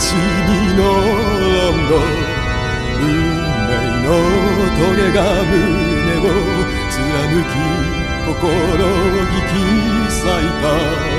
しみの温度運命のトゲが胸を貫き心を引き裂いた。